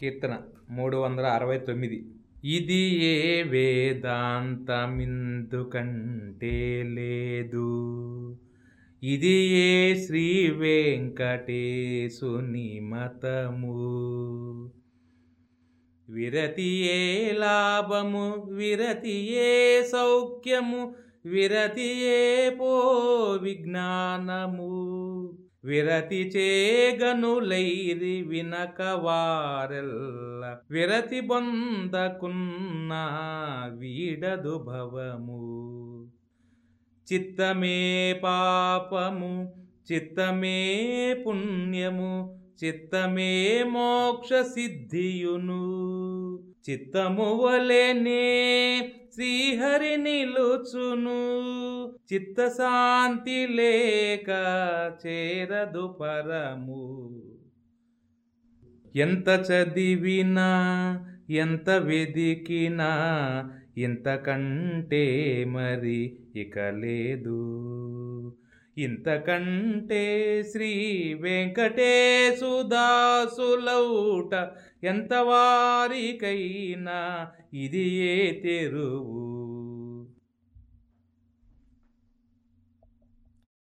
కీర్తన మూడు వందల అరవై తొమ్మిది. ఇది ఏ వేదాంతమిందుకంటే లేదు. ఇది ఏ శ్రీ వెంకటేశుని మతము. విరతి ఏ లాభము విరతి ఏ సౌఖ్యము విరతి ఏ పో విజ్ఞానము. విరతి చేగనులైరి వినక వారెల్ల. విరతి బొందకున్న వీడదు భవము. చిత్తమే పాపము చిత్తమే పుణ్యము చిత్తమే మోక్ష సిద్ధియును చిత్తము వలెనే శ్రీహరి నిలుచును. చిత్తశాంతి లేక చేరదు పరము. ఎంత చదివినా ఎంత వెదికినా ఇంతకంటే మరి ఇక లేదు. ఇంతకంటే శ్రీ వెంకటేశుదాసులౌట ఎంత వారికైనా ఇది ఏ తెరువు?